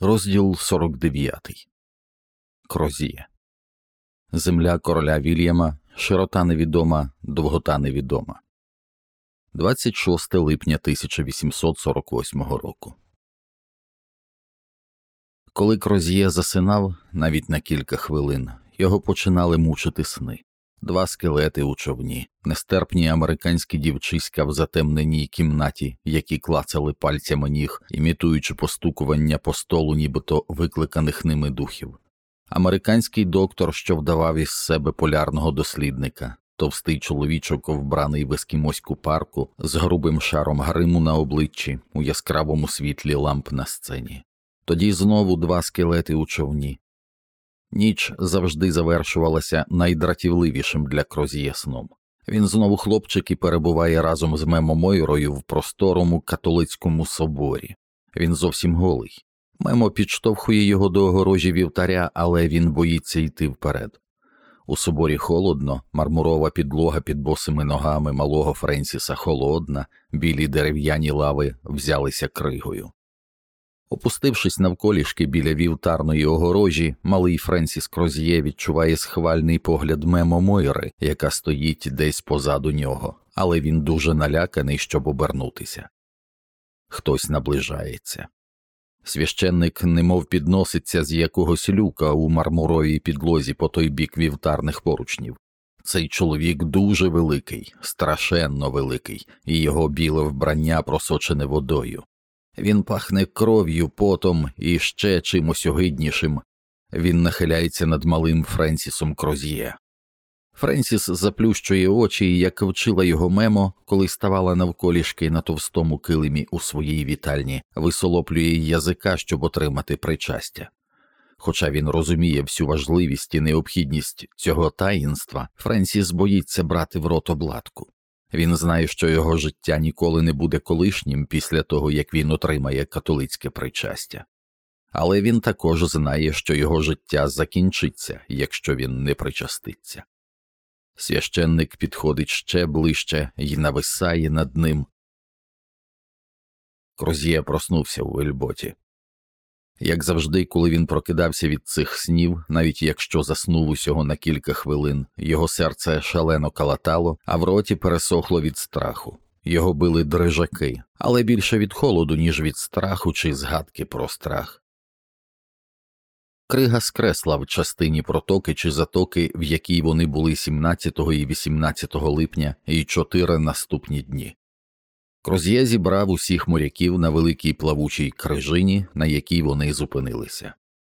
Розділ 49 Крозія Земля короля Вільяма, широта невідома, довгота невідома. 26 липня 1848 року. Коли Крозіє засинав навіть на кілька хвилин, його починали мучити сни. Два скелети у човні, нестерпні американські дівчиська в затемненій кімнаті, які клацали пальцями ніг, імітуючи постукування по столу, нібито викликаних ними духів. Американський доктор, що вдавав із себе полярного дослідника, товстий чоловічок, вбраний в ескімоську парку, з грубим шаром гриму на обличчі у яскравому світлі ламп на сцені. Тоді знову два скелети у човні, Ніч завжди завершувалася найдратівливішим для Крозія сном. Він знову хлопчик і перебуває разом з Мемо Мойрою в просторому католицькому соборі. Він зовсім голий. Мемо підштовхує його до огорожі вівтаря, але він боїться йти вперед. У соборі холодно, мармурова підлога під босими ногами малого Френсіса холодна, білі дерев'яні лави взялися кригою. Опустившись навколішки біля вівтарної огорожі, малий Френсіс Кроз'є відчуває схвальний погляд Мемо Мойри, яка стоїть десь позаду нього, але він дуже наляканий, щоб обернутися. Хтось наближається. Священник немов підноситься з якогось люка у мармуровій підлозі по той бік вівтарних поручнів. Цей чоловік дуже великий, страшенно великий, і його біле вбрання просочене водою. Він пахне кров'ю, потом і ще чимось огиднішим. Він нахиляється над малим Френсісом Кроз'є. Френсіс заплющує очі, як вчила його мемо, коли ставала навколішки на товстому килимі у своїй вітальні, висолоплює язика, щоб отримати причастя. Хоча він розуміє всю важливість і необхідність цього таїнства, Френсіс боїться брати в рот обладку. Він знає, що його життя ніколи не буде колишнім після того, як він отримає католицьке причастя, але він також знає, що його життя закінчиться, якщо він не причаститься. Священник підходить ще ближче і нависає над ним. Кроз'є проснувся у вельботі. Як завжди, коли він прокидався від цих снів, навіть якщо заснув усього на кілька хвилин, його серце шалено калатало, а в роті пересохло від страху. Його били дрижаки, але більше від холоду, ніж від страху чи згадки про страх. Крига скресла в частині протоки чи затоки, в якій вони були 17 і 18 липня і чотири наступні дні. Кроз'є зібрав усіх моряків на великій плавучій крижині, на якій вони зупинилися.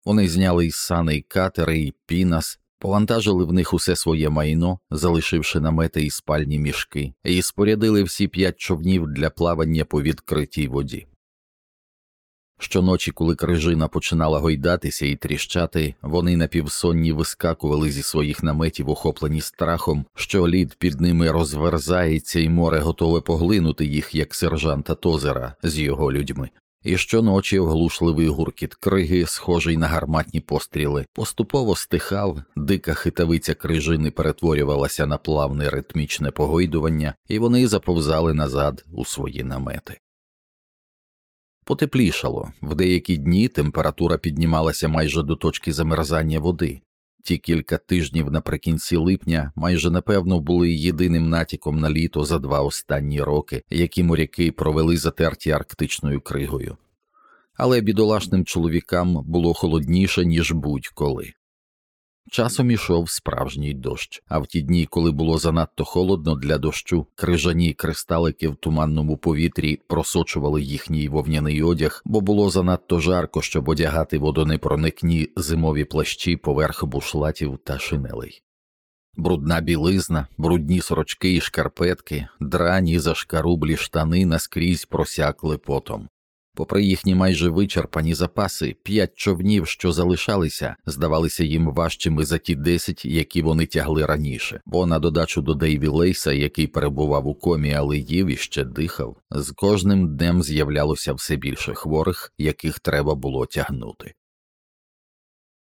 Вони зняли із саней катери і пінас, повантажили в них усе своє майно, залишивши намети і спальні мішки, і спорядили всі п'ять човнів для плавання по відкритій воді. Щоночі, коли крижина починала гойдатися і тріщати, вони напівсонні вискакували зі своїх наметів, охоплені страхом, що лід під ними розверзається, і море готове поглинути їх, як сержанта Тозера з його людьми. І щоночі оглушливий гуркіт криги, схожий на гарматні постріли, поступово стихав, дика хитавиця крижини перетворювалася на плавне ритмічне погойдування, і вони заповзали назад у свої намети. Потеплішало, в деякі дні температура піднімалася майже до точки замерзання води. Ті кілька тижнів наприкінці липня майже напевно були єдиним натяком на літо за два останні роки, які моряки провели затерті арктичною кригою. Але бідолашним чоловікам було холодніше, ніж будь-коли. Часом ішов справжній дощ, а в ті дні, коли було занадто холодно для дощу, крижані кристалики в туманному повітрі просочували їхній вовняний одяг, бо було занадто жарко, щоб одягати водонепроникні зимові плащі поверх бушлатів та шинелей. Брудна білизна, брудні сорочки і шкарпетки, драні зашкарублі штани наскрізь просякли потом. Попри їхні майже вичерпані запаси, п'ять човнів, що залишалися, здавалися їм важчими за ті десять, які вони тягли раніше, бо на додачу до Дейві Лейса, який перебував у комі, але їв і ще дихав, з кожним днем з'являлося все більше хворих, яких треба було тягнути.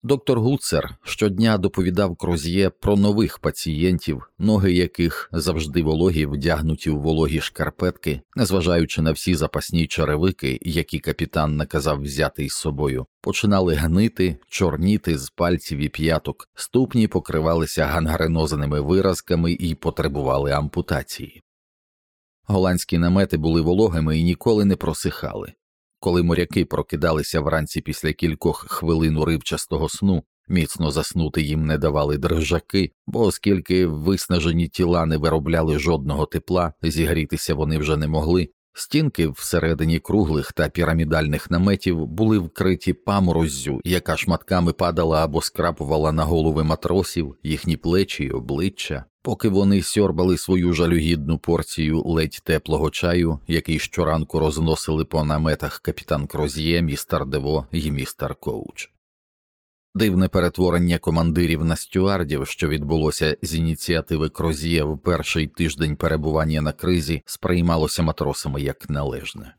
Доктор Гуцер щодня доповідав Кроз'є про нових пацієнтів, ноги яких завжди вологі вдягнуті в вологі шкарпетки, незважаючи на всі запасні черевики, які капітан наказав взяти із собою, починали гнити, чорніти з пальців і п'яток, ступні покривалися гангренозаними виразками і потребували ампутації. Голландські намети були вологими і ніколи не просихали. Коли моряки прокидалися вранці після кількох хвилин уривчастого сну, міцно заснути їм не давали дрижаки, бо оскільки виснажені тіла не виробляли жодного тепла, зігрітися вони вже не могли. Стінки всередині круглих та пірамідальних наметів були вкриті памороззю, яка шматками падала або скрапувала на голови матросів, їхні плечі обличчя, поки вони сьорбали свою жалюгідну порцію ледь теплого чаю, який щоранку розносили по наметах капітан Кроз'є, містер Дево і містер Коуч. Дивне перетворення командирів на стюардів, що відбулося з ініціативи Кроз'є в перший тиждень перебування на кризі, сприймалося матросами як належне.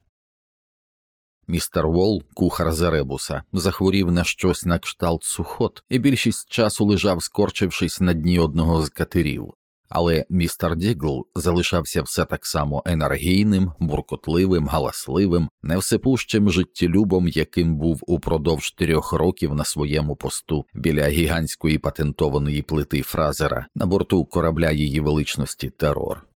Містер Волл, кухар з Еребуса, захворів на щось на кшталт сухот і більшість часу лежав, скорчившись на дні одного з катерів, але містер Дігл залишався все так само енергійним, буркотливим, галасливим, невсипущим життєлюбом, яким був упродовж трьох років на своєму посту біля гігантської патентованої плити Фразера на борту корабля її величності терор.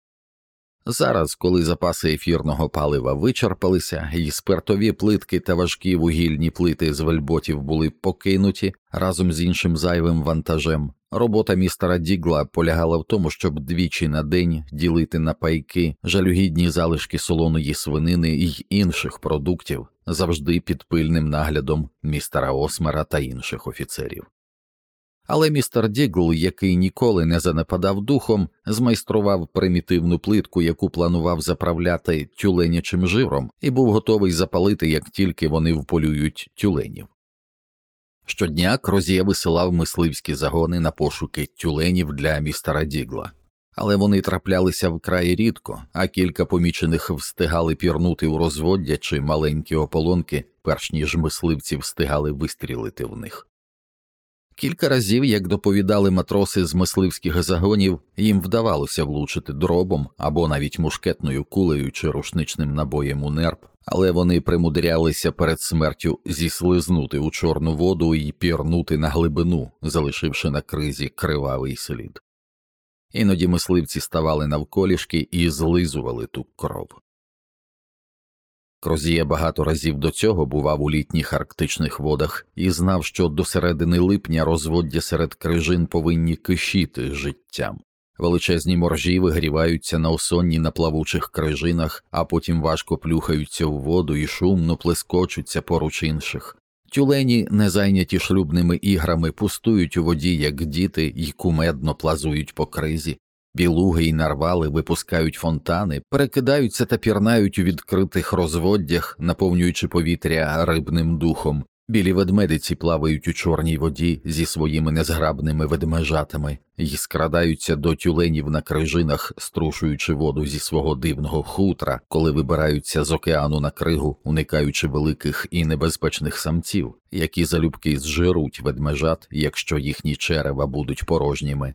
Зараз, коли запаси ефірного палива вичерпалися, і спиртові плитки та важкі вугільні плити з вельботів були покинуті разом з іншим зайвим вантажем, робота містера Дігла полягала в тому, щоб двічі на день ділити на пайки жалюгідні залишки солоної свинини й інших продуктів, завжди під пильним наглядом містера Осмера та інших офіцерів. Але містер Дігл, який ніколи не занепадав духом, змайстрував примітивну плитку, яку планував заправляти тюленячим жиром, і був готовий запалити, як тільки вони вполюють тюленів. Щодня Крозє висилав мисливські загони на пошуки тюленів для містера Дігла, але вони траплялися вкрай рідко, а кілька помічених встигали пірнути у розводдя чи маленькі ополонки, перш ніж мисливці встигали вистрілити в них. Кілька разів, як доповідали матроси з мисливських загонів, їм вдавалося влучити дробом або навіть мушкетною кулею чи рушничним набоєм у нерп, але вони примудрялися перед смертю зіслизнути у чорну воду і пірнути на глибину, залишивши на кризі кривавий слід. Іноді мисливці ставали навколішки і злизували ту кров. Крозіє багато разів до цього бував у літніх арктичних водах і знав, що до середини липня розводдя серед крижин повинні кишіти життям. Величезні моржі вигріваються на осонні на плавучих крижинах, а потім важко плюхаються у воду і шумно плескочуться поруч інших. Тюлені, не зайняті шлюбними іграми, пустують у воді, як діти, й кумедно плазують по кризі, білуги й нарвали випускають фонтани, перекидаються та пірнають у відкритих розводдях, наповнюючи повітря рибним духом. Білі ведмедиці плавають у чорній воді зі своїми незграбними ведмежатами і скрадаються до тюленів на крижинах, струшуючи воду зі свого дивного хутра, коли вибираються з океану на кригу, уникаючи великих і небезпечних самців, які залюбки зжируть ведмежат, якщо їхні черева будуть порожніми.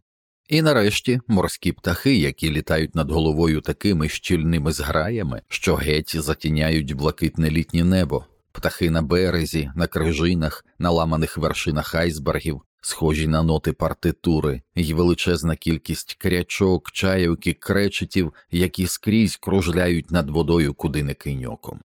І нарешті морські птахи, які літають над головою такими щільними зграями, що геть затіняють блакитне літнє небо, птахи на березі, на крижинах, на ламаних вершинах айсбергів, схожі на ноти партитури, і величезна кількість крячок, чайок і кречетів, які скрізь кружляють над водою куди не киньоком.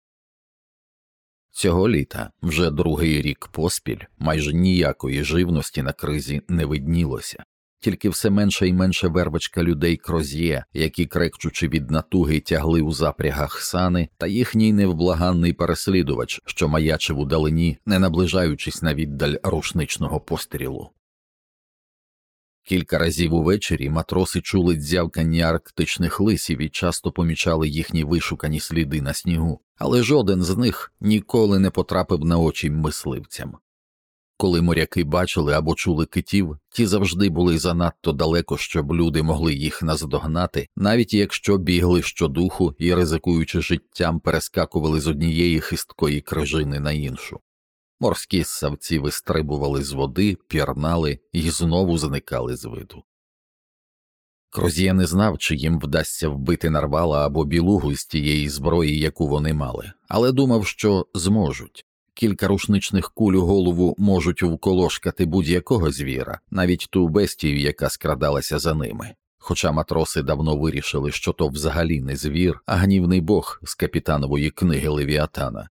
Цього літа, вже другий рік поспіль, майже ніякої живності на кризі не виднілося тільки все менше і менше вербочка людей кроз'є, які, крекчучи від натуги, тягли у запрягах сани, та їхній невблаганний переслідувач, що маячив у далині, не наближаючись на віддаль рушничного пострілу. Кілька разів увечері матроси чули дзявкання арктичних лисів і часто помічали їхні вишукані сліди на снігу, але жоден з них ніколи не потрапив на очі мисливцям. Коли моряки бачили або чули китів, ті завжди були занадто далеко, щоб люди могли їх наздогнати, навіть якщо бігли щодуху і, ризикуючи життям, перескакували з однієї хисткої крижини на іншу. Морські ссавці вистрибували з води, пірнали і знову зникали з виду. Кроз'є не знав, чи їм вдасться вбити нарвала або білугу з тієї зброї, яку вони мали, але думав, що зможуть. Кілька рушничних куль у голову можуть вколошкати будь-якого звіра, навіть ту бестію, яка скрадалася за ними. Хоча матроси давно вирішили, що то взагалі не звір, а гнівний бог з капітанової книги Левіатана.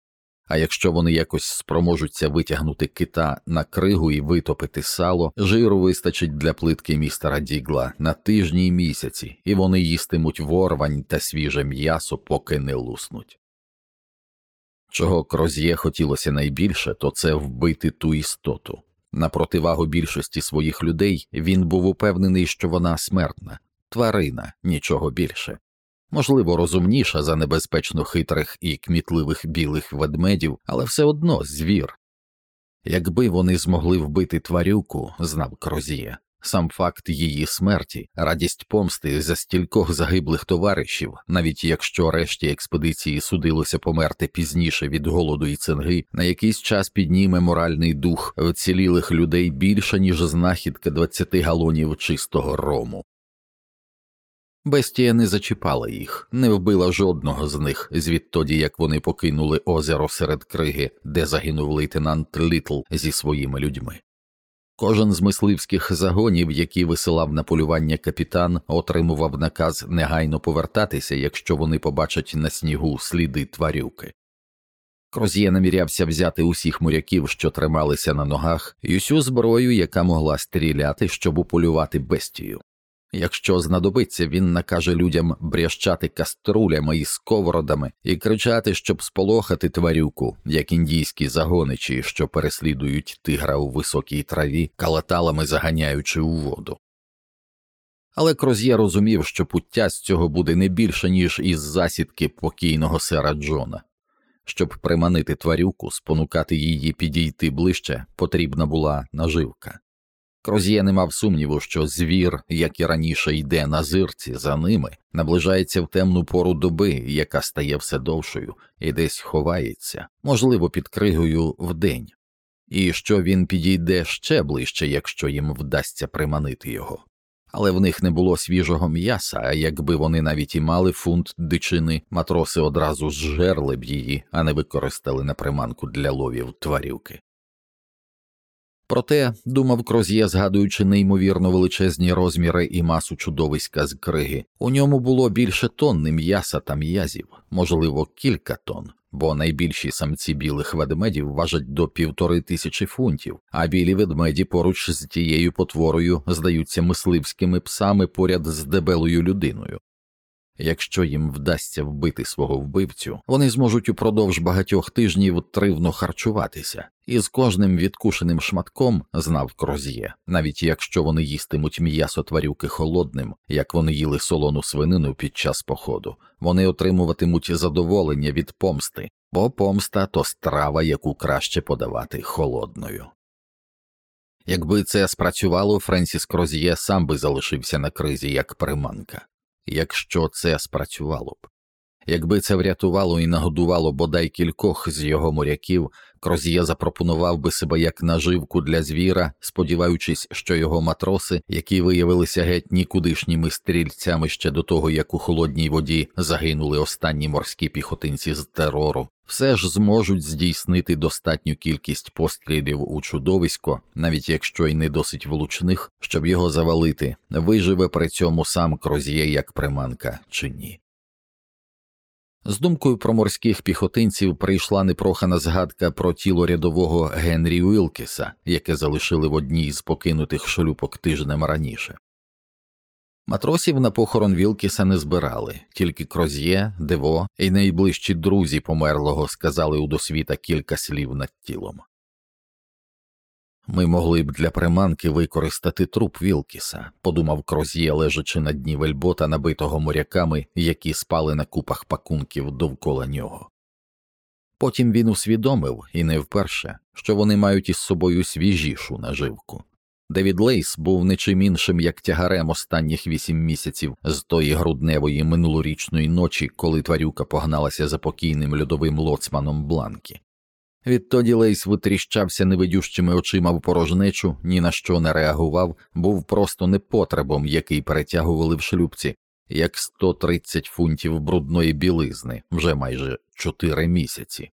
А якщо вони якось спроможуться витягнути кита на кригу і витопити сало, жиру вистачить для плитки містера Дігла на тижні й місяці, і вони їстимуть ворвань та свіже м'ясо, поки не луснуть. Чого Кроз'є хотілося найбільше, то це вбити ту істоту. На противагу більшості своїх людей він був упевнений, що вона смертна, тварина, нічого більше можливо, розумніша за небезпечно хитрих і кмітливих білих ведмедів, але все одно звір. Якби вони змогли вбити тварюку, знав Крозіє, сам факт її смерті, радість помсти за стількох загиблих товаришів, навіть якщо решті експедиції судилося померти пізніше від голоду і цинги, на якийсь час підніме моральний дух вцілілих людей більше, ніж знахідка 20 галонів чистого рому. Бестія не зачіпала їх, не вбила жодного з них звідтоді, як вони покинули озеро серед криги, де загинув лейтенант Літл зі своїми людьми. Кожен з мисливських загонів, які висилав на полювання капітан, отримував наказ негайно повертатися, якщо вони побачать на снігу сліди тварюки. Кроз'є намірявся взяти усіх моряків, що трималися на ногах, і усю зброю, яка могла стріляти, щоб уполювати бестію. Якщо знадобиться, він накаже людям брящати каструлями і сковородами і кричати, щоб сполохати тварюку, як індійські загоничі, що переслідують тигра у високій траві, калаталами заганяючи у воду. Але Кроз'є розумів, що пуття з цього буде не більше, ніж із засідки покійного сера Джона. Щоб приманити тварюку, спонукати її підійти ближче, потрібна була наживка. Кроз'є не мав сумніву, що звір, як і раніше йде на зирці за ними, наближається в темну пору доби, яка стає все довшою, і десь ховається, можливо, під кригою вдень, і що він підійде ще ближче, якщо їм вдасться приманити його. Але в них не було свіжого м'яса, а якби вони навіть і мали фунт дичини, матроси одразу зжерли б її, а не використали на приманку для ловів тварівки. Проте, думав Кроз'є, згадуючи неймовірно величезні розміри і масу чудовиська з криги, у ньому було більше тонни м'яса та м'язів, можливо, кілька тонн, бо найбільші самці білих ведмедів важать до півтори тисячі фунтів, а білі ведмеді поруч з тією потворою здаються мисливськими псами поряд з дебелою людиною. Якщо їм вдасться вбити свого вбивцю, вони зможуть упродовж багатьох тижнів тривно харчуватися, і з кожним відкушеним шматком знав Кроз'є, навіть якщо вони їстимуть м'ясо тварюки холодним, як вони їли солону свинину під час походу, вони отримуватимуть задоволення від помсти, бо помста то страва, яку краще подавати холодною. Якби це спрацювало, Френсіс Кроз'є сам би залишився на кризі як приманка якщо це спрацювало б. Якби це врятувало і нагодувало бодай кількох з його моряків, Кроз'є запропонував би себе як наживку для звіра, сподіваючись, що його матроси, які виявилися геть нікудишніми стрільцями ще до того, як у холодній воді загинули останні морські піхотинці з терору, все ж зможуть здійснити достатню кількість пострілів у чудовисько, навіть якщо й не досить влучних, щоб його завалити, виживе при цьому сам Кроз'є як приманка чи ні. З думкою про морських піхотинців прийшла непрохана згадка про тіло рядового Генрі Уілкіса, яке залишили в одній з покинутих шлюпок тижнем раніше. Матросів на похорон Вілкіса не збирали, тільки Кроз'є, Дево і найближчі друзі померлого сказали у досвіта кілька слів над тілом. Ми могли б для приманки використати труп Вілкіса, подумав Кроз'є, лежачи на дні вельбота, набитого моряками, які спали на купах пакунків довкола нього. Потім він усвідомив, і не вперше, що вони мають із собою свіжішу наживку. Девід Лейс був нічим іншим як тягарем останніх вісім місяців з тої грудневої минулорічної ночі, коли тварюка погналася за покійним льодовим лоцманом Бланкі. Відтоді Лейс витріщався невидющими очима в порожнечу, ні на що не реагував, був просто непотребом, який перетягували в шлюпці, як 130 фунтів брудної білизни вже майже чотири місяці.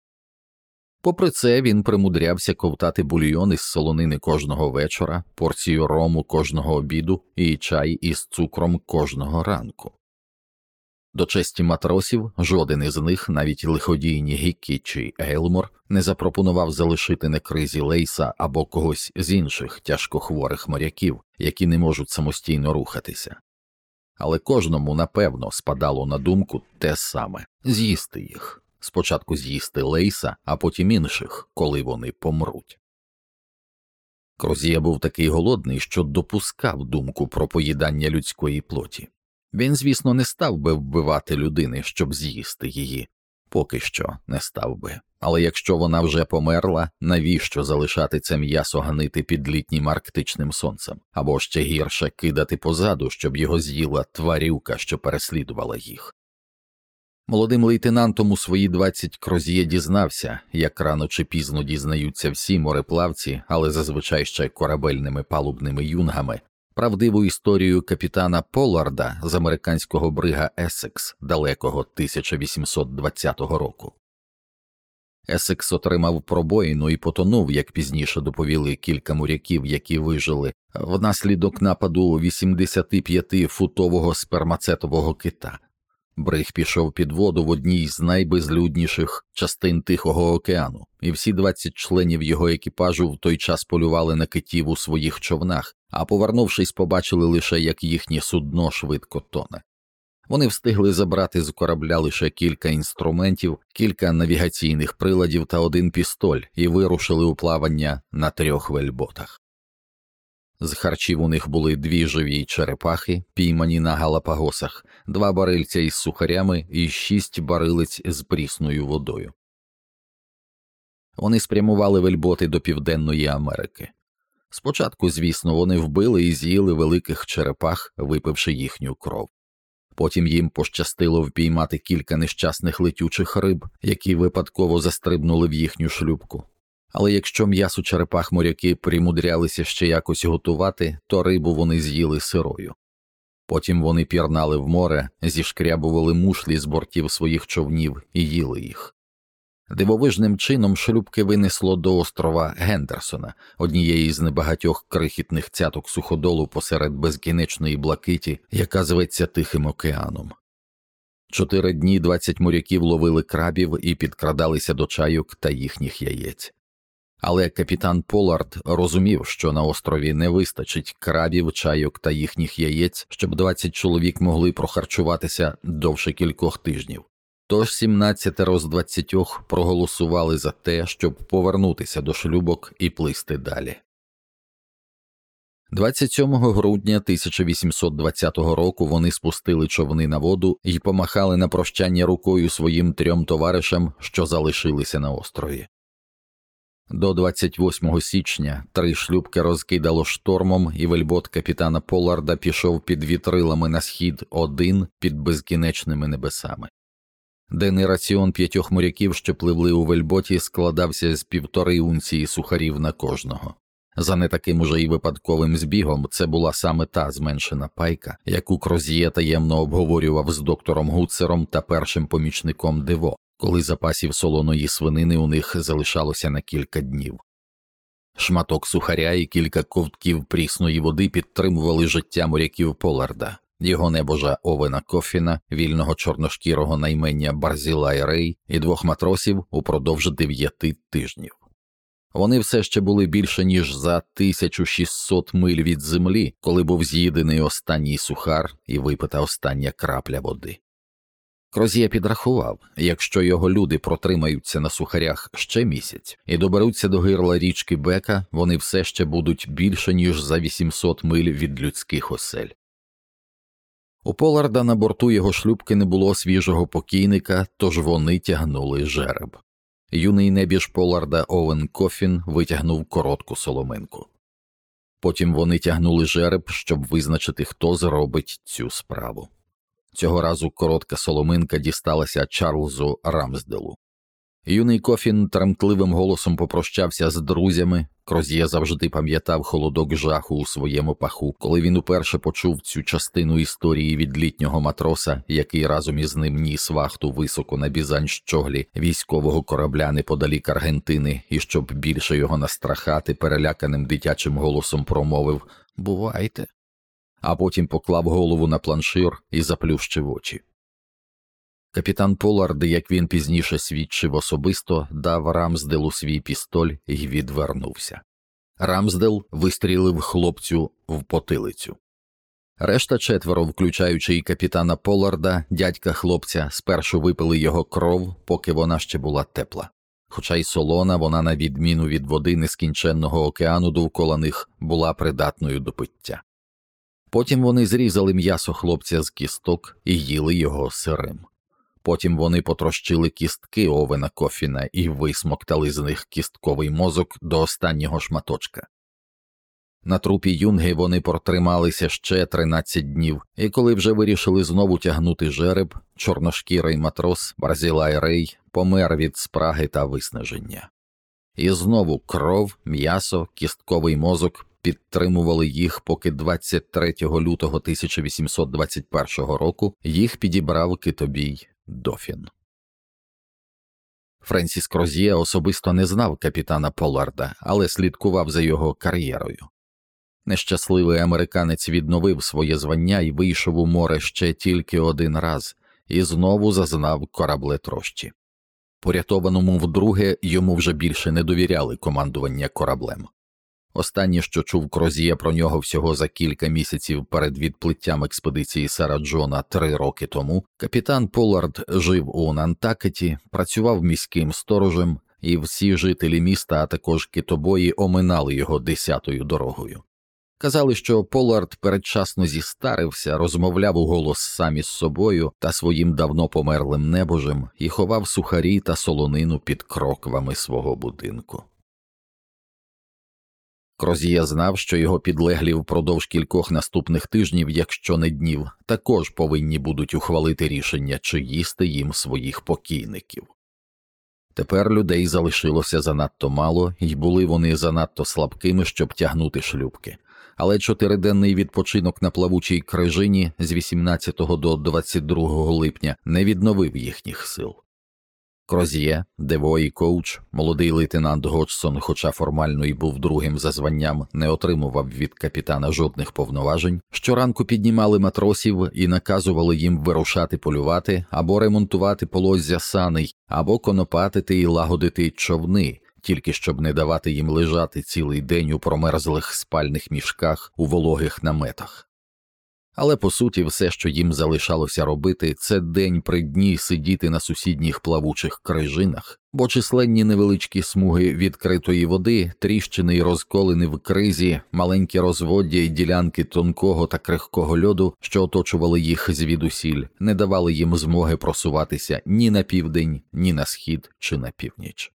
Попри це, він примудрявся ковтати бульйон із солонини кожного вечора, порцію рому кожного обіду і чай із цукром кожного ранку. До честі матросів жоден із них, навіть лиходійні Гіккі чи Ейлмор, не запропонував залишити на кризі Лейса або когось з інших тяжкохворих моряків, які не можуть самостійно рухатися. Але кожному напевно спадало на думку те саме з'їсти їх спочатку з'їсти Лейса, а потім інших, коли вони помруть. Крозія був такий голодний, що допускав думку про поїдання людської плоті. Він, звісно, не став би вбивати людини, щоб з'їсти її, поки що не став би. Але якщо вона вже померла, навіщо залишати це м'ясо гнити під літнім арктичним сонцем, або ще гірше кидати позаду, щоб його з'їла тварюка, що переслідувала їх? Молодим лейтенантом у свої 20 Крозіє дізнався, як рано чи пізно дізнаються всі мореплавці, але зазвичай ще корабельними палубними юнгами, правдиву історію капітана Поларда з американського брига Есекс далекого 1820 року. Есекс отримав пробоїну і потонув, як пізніше доповіли кілька моряків, які вижили, внаслідок нападу 85-футового спермацетового кита. Бриг пішов під воду в одній з найбезлюдніших частин Тихого океану, і всі 20 членів його екіпажу в той час полювали на китів у своїх човнах, а повернувшись, побачили лише, як їхнє судно швидко тоне. Вони встигли забрати з корабля лише кілька інструментів, кілька навігаційних приладів та один пістоль і вирушили у плавання на трьох вельботах. З харчів у них були дві живі черепахи, піймані на галапагосах, два барильця із сухарями і шість барилиць з прісною водою. Вони спрямували вельботи до Південної Америки. Спочатку, звісно, вони вбили і з'їли великих черепах, випивши їхню кров. Потім їм пощастило впіймати кілька нещасних летючих риб, які випадково застрибнули в їхню шлюбку. Але якщо м'ясо черепах моряки примудрялися ще якось готувати, то рибу вони з'їли сирою. Потім вони пірнали в море, зішкрябували мушлі з бортів своїх човнів і їли їх. Дивовижним чином шлюбки винесло до острова Гендерсона, однієї з небагатьох крихітних цяток суходолу посеред безкінечної блакиті, яка зветься Тихим океаном. Чотири дні двадцять моряків ловили крабів і підкрадалися до чайок та їхніх яєць. Але капітан Полард розумів, що на острові не вистачить крабів, чайок та їхніх яєць, щоб 20 чоловік могли прохарчуватися довше кількох тижнів. Тож 17 з 20 проголосували за те, щоб повернутися до шлюбок і плисти далі. 27 грудня 1820 року вони спустили човни на воду і помахали на прощання рукою своїм трьом товаришам, що залишилися на острові. До 28 січня три шлюбки розкидало штормом, і вельбот капітана Поларда пішов під вітрилами на схід один під безкінечними небесами. Денний раціон п'ятьох моряків, що пливли у вельботі, складався з півтори унції сухарів на кожного. За не таким уже й випадковим збігом це була саме та зменшена пайка, яку Крозіє таємно обговорював з доктором Гуцером та першим помічником Дево, коли запасів солоної свинини у них залишалося на кілька днів. Шматок сухаря і кілька ковтків прісної води підтримували життя моряків Поларда, його небожа Овена Кофіна, вільного чорношкірого наймення Барзіла Рей і двох матросів упродовж дев'яти тижнів. Вони все ще були більше ніж за 1600 миль від землі, коли був з'їдений останній сухар і випита остання крапля води. Крозія підрахував, якщо його люди протримаються на сухарях ще місяць і доберуться до гирла річки Бека, вони все ще будуть більше ніж за 800 миль від людських осель. У Поларда на борту його шлюбки не було свіжого покійника, тож вони тягнули жереб. Юний небіж Поларда Овен Кофін витягнув коротку соломинку. Потім вони тягнули жереб, щоб визначити, хто зробить цю справу. Цього разу коротка соломинка дісталася Чарльзу Рамсделу. Юний Кофін тремтливим голосом попрощався з друзями. Кроз'є завжди пам'ятав холодок жаху у своєму паху, коли він уперше почув цю частину історії від літнього матроса, який разом із ним ніс вахту високо на бізань щоглі військового корабля неподалік Аргентини, і щоб більше його настрахати, переляканим дитячим голосом промовив Бувайте. А потім поклав голову на планшир і заплющив очі. Капітан Полард, як він пізніше свідчив особисто, дав Рамсделу свій пістоль і відвернувся. Рамсдел вистрілив хлопцю в потилицю. Решта четверо, включаючи і капітана Поларда, дядька хлопця, спершу випили його кров, поки вона ще була тепла. Хоча й солона, вона, на відміну від води нескінченного океану довкола них, була придатною до пиття. Потім вони зрізали м'ясо хлопця з кісток і їли його сирим. Потім вони потрощили кістки овена кофіна і висмоктали з них кістковий мозок до останнього шматочка. На трупі юнги вони протрималися ще 13 днів, і коли вже вирішили знову тягнути жереб, чорношкірий матрос Барзілай Рей помер від спраги та виснаження. І знову кров, м'ясо, кістковий мозок підтримували їх, поки 23 лютого 1821 року їх підібрав китобій Дофін. Френсіс Кроз'є особисто не знав капітана Поларда, але слідкував за його кар'єрою. Нещасливий американець відновив своє звання і вийшов у море ще тільки один раз і знову зазнав кораблетрощі. Порятованому вдруге йому вже більше не довіряли командування кораблем. Останнє, що чув Крозія про нього всього за кілька місяців перед відплиттям експедиції Сара Джона три роки тому, капітан Полард жив у Нантакеті, працював міським сторожем, і всі жителі міста, а також китобої, оминали його десятою дорогою. Казали, що Полард передчасно зістарився, розмовляв у голос сам із собою та своїм давно померлим небожем і ховав сухарі та солонину під кроквами свого будинку. Крозія знав, що його підлеглі впродовж кількох наступних тижнів, якщо не днів, також повинні будуть ухвалити рішення, чи їсти їм своїх покійників. Тепер людей залишилося занадто мало, і були вони занадто слабкими, щоб тягнути шлюбки, але чотириденний відпочинок на плавучій крижині з 18 до 22 липня не відновив їхніх сил. Кроз'є, Дево і коуч, молодий лейтенант Годжсон, хоча формально і був другим за званням, не отримував від капітана жодних повноважень. Щоранку піднімали матросів і наказували їм вирушати полювати або ремонтувати полоззя саней, або конопатити і лагодити човни, тільки щоб не давати їм лежати цілий день у промерзлих спальних мішках у вологих наметах. Але по суті, все, що їм залишалося робити, це день при дні сидіти на сусідніх плавучих крижинах, бо численні невеличкі смуги відкритої води, тріщини й розколини в кризі, маленькі розводдя й ділянки тонкого та крихкого льоду, що оточували їх звідусіль, не давали їм змоги просуватися ні на південь, ні на схід чи на північ.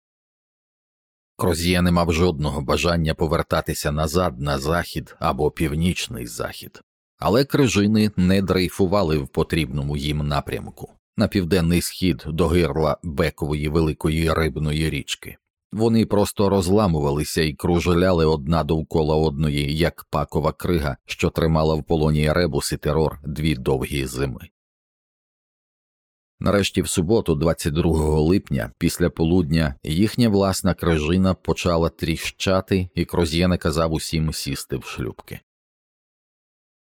Кроз'є не мав жодного бажання повертатися назад на захід або північний захід але крижини не дрейфували в потрібному їм напрямку на південний схід до гирла Бекової великої рибної річки. Вони просто розламувалися і кружеляли одна довкола одної, як пакова крига, що тримала в полоні ребус і терор дві довгі зими. Нарешті в суботу, 22 липня, після полудня, їхня власна крижина почала тріщати, і Кроз'є наказав усім сісти в шлюбки.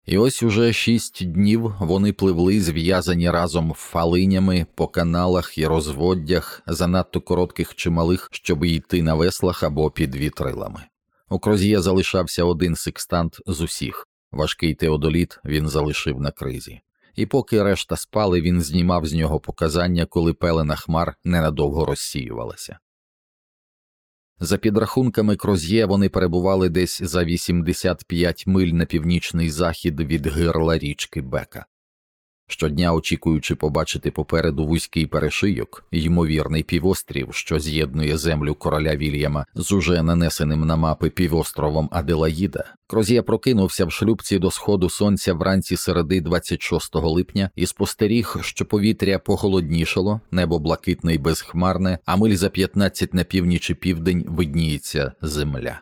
І ось уже шість днів вони пливли зв'язані разом фалинями по каналах і розводдях, занадто коротких чи малих, щоб йти на веслах або під вітрилами. У Кроз'є залишався один секстант з усіх важкий теодоліт він залишив на кризі, і поки решта спали, він знімав з нього показання, коли пелена хмар ненадовго розсіювалася. За підрахунками Кроз'є вони перебували десь за 85 миль на північний захід від гирла річки Бека. Щодня очікуючи побачити попереду вузький перешийок, ймовірний півострів, що з'єднує землю короля Вільяма з уже нанесеним на мапи півостровом Аделаїда, Крозія прокинувся в шлюбці до сходу сонця вранці середи 26 липня і спостеріг, що повітря похолоднішало, небо блакитне й безхмарне, а миль за 15 на північ і південь видніється земля.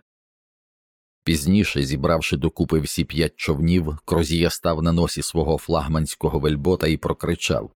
Пізніше, зібравши докупи всі п'ять човнів, Крозія став на носі свого флагманського вельбота і прокричав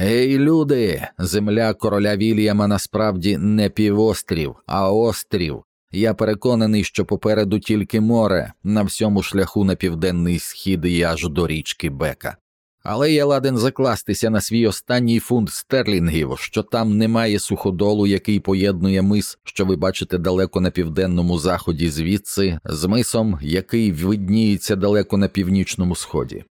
Ей, люди, земля короля Вільяма насправді не півострів, а острів. Я переконаний, що попереду тільки море на всьому шляху на південний схід і аж до річки Бека. Але я ладен закластися на свій останній фунт стерлінгів, що там немає суходолу, який поєднує мис, що ви бачите далеко на південному заході звідси, з мисом, який видніється далеко на північному сході.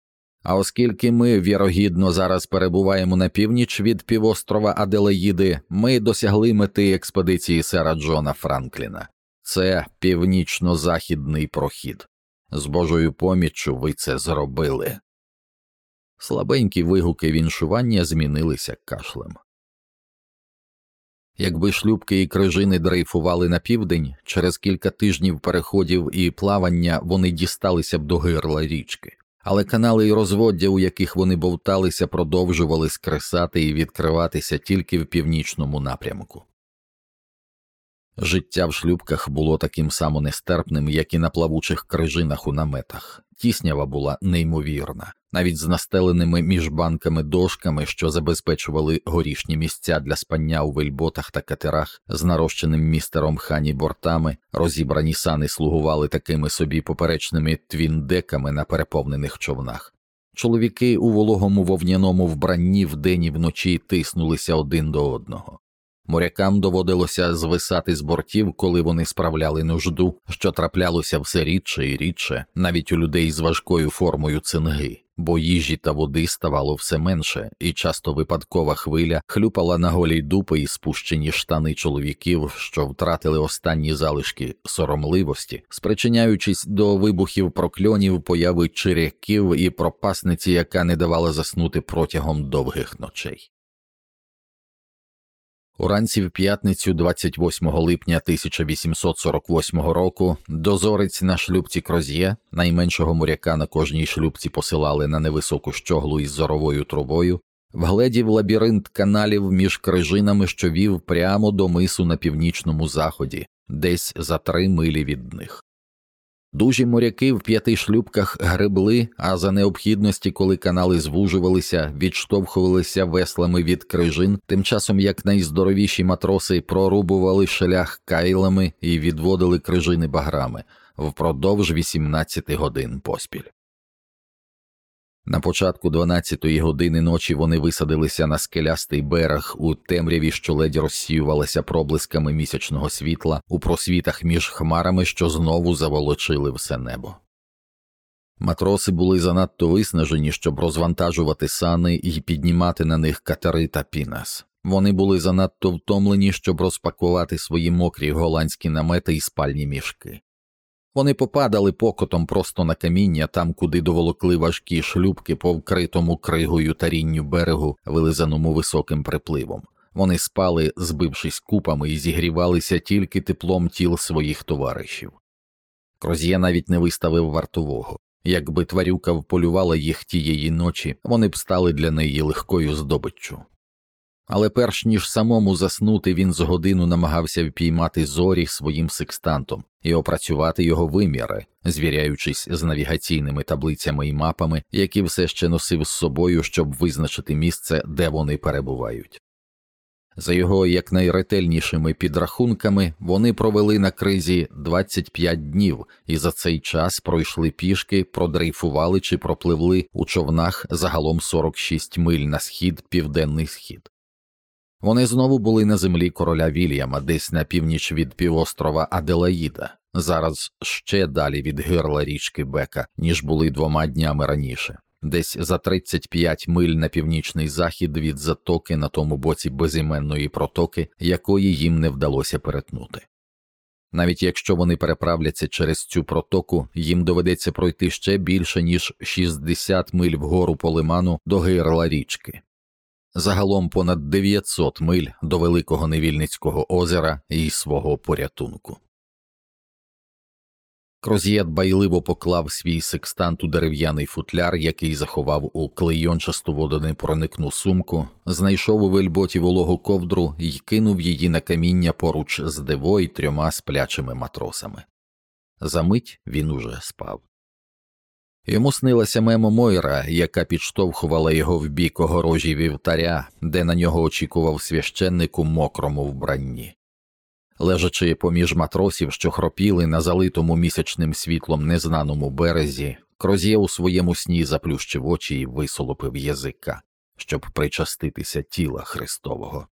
А оскільки ми вірогідно зараз перебуваємо на північ від півострова Аделаїди, ми досягли мети експедиції сера Джона Франкліна це північно-західний прохід. З Божою поміччю ви це зробили. Слабенькі вигуки віншування змінилися кашлем. Якби шлюбки і крижини дрейфували на південь, через кілька тижнів переходів і плавання вони дісталися б до гирла річки, але канали і розводдя, у яких вони бовталися, продовжували скресати і відкриватися тільки в північному напрямку. Життя в шлюбках було таким само нестерпним, як і на плавучих крижинах у наметах. Тіснява була неймовірна, навіть з настеленими між банками дошками, що забезпечували горішні місця для спання у вельботах та катерах, з нарощеним містером хані бортами, розібрані сани слугували такими собі поперечними твіндеками на переповнених човнах. Чоловіки у вологому вовняному вбранні вдень і вночі тиснулися один до одного. Морякам доводилося звисати з бортів, коли вони справляли нужду, що траплялося все рідше і рідше, навіть у людей з важкою формою цинги, бо їжі та води ставало все менше, і часто випадкова хвиля хлюпала на голій дупи і спущені штани чоловіків, що втратили останні залишки соромливості, спричиняючись до вибухів прокльонів, появи чиряків і пропасниці, яка не давала заснути протягом довгих ночей. Уранці в п'ятницю, 28 липня 1848 року, дозорець на шлюбці Кроз'є, найменшого моряка на кожній шлюбці посилали на невисоку щоглу із зоровою трубою, вгледів лабіринт каналів між крижинами, що вів прямо до мису на північному заході, десь за три милі від них. Дужі моряки в п'яти шлюбках гребли, а за необхідності, коли канали звужувалися, відштовхувалися веслами від крижин, тим часом як найздоровіші матроси прорубували шлях кайлами і відводили крижини баграми впродовж 18 годин поспіль. На початку 12-ї години ночі вони висадилися на скелястий берег у темряві, що ледь розсіювалася проблисками місячного світла у просвітах між хмарами, що знову заволочили все небо. Матроси були занадто виснажені, щоб розвантажувати сани і піднімати на них катери та пінас. Вони були занадто втомлені, щоб розпакувати свої мокрі голландські намети і спальні мішки. Вони попадали покотом просто на каміння, там, куди доволокли важкі шлюбки по вкритому кригою та рінню берегу, вилизаному високим припливом. Вони спали, збившись купами, і зігрівалися тільки теплом тіл своїх товаришів. Кроз'є навіть не виставив вартового. Якби тварюка вполювала їх тієї ночі, вони б стали для неї легкою здобиччю але перш ніж самому заснути, він з годину намагався впіймати зорі своїм секстантом і опрацювати його виміри, звіряючись з навігаційними таблицями і мапами, які все ще носив з собою, щоб визначити місце, де вони перебувають. За його якнайретельнішими підрахунками вони провели на кризі 25 днів і за цей час пройшли пішки, продрейфували чи пропливли у човнах загалом 46 миль на схід, південний схід. Вони знову були на землі короля Вільяма, десь на північ від півострова Аделаїда, зараз ще далі від гирла річки Бека, ніж були двома днями раніше, десь за 35 миль на північний захід від затоки на тому боці безіменної протоки, якої їм не вдалося перетнути. Навіть якщо вони переправляться через цю протоку, їм доведеться пройти ще більше ніж 60 миль вгору по лиману до гирла річки. Загалом понад 900 миль до великого невільницького озера і свого порятунку. Кроз'є дбайливо поклав свій секстант у дерев'яний футляр, який заховав у клейончасту водонепроникну сумку, знайшов у вельботі вологу ковдру і кинув її на каміння поруч з диво й трьома сплячими матросами. Замить він уже спав. Йому снилася мемо Мойра, яка підштовхувала його в бік огорожі вівтаря, де на нього очікував священник у мокрому вбранні. Лежачи поміж матросів, що хропіли на залитому місячним світлом незнаному березі, Кроз'є у своєму сні заплющив очі і висолопив язика, щоб причаститися тіла Христового.